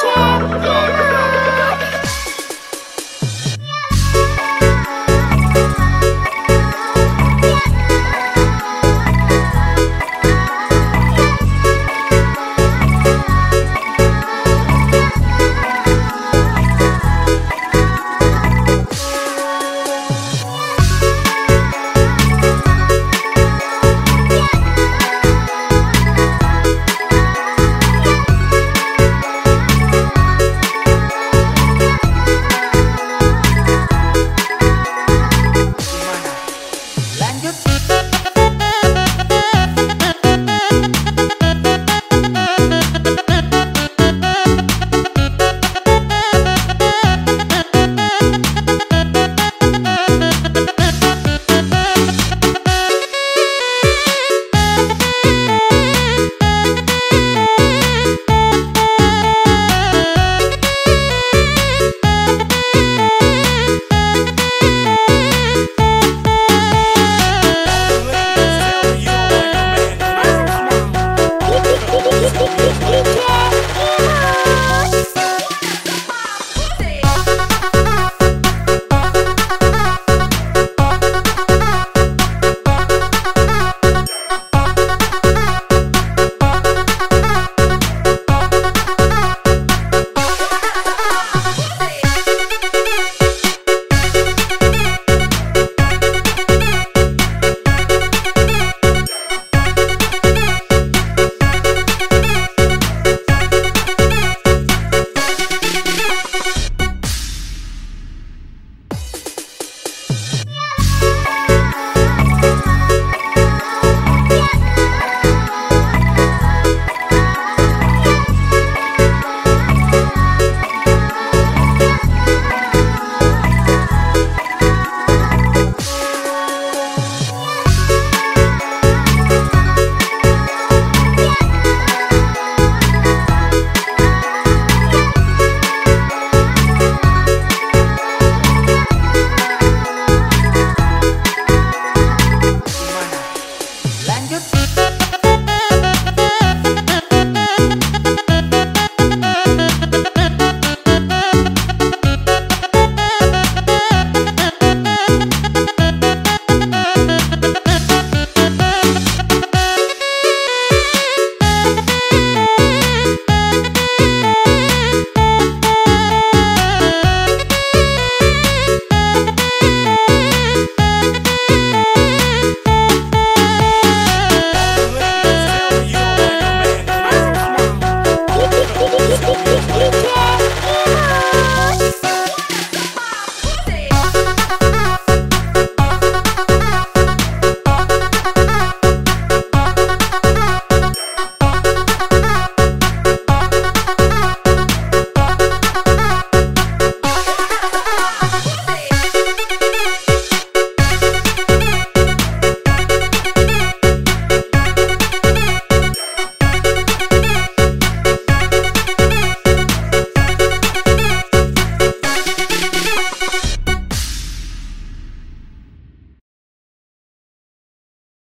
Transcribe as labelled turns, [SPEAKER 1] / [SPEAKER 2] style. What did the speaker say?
[SPEAKER 1] champion.